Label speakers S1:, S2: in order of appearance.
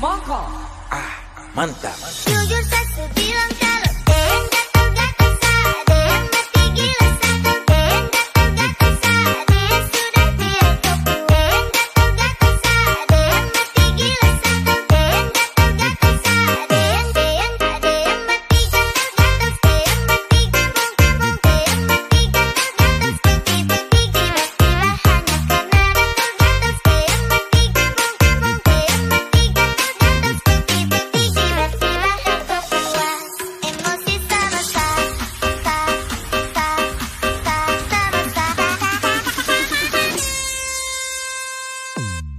S1: Semangka. Ah,
S2: mantap.
S3: Jujur be like. Mm-hmm.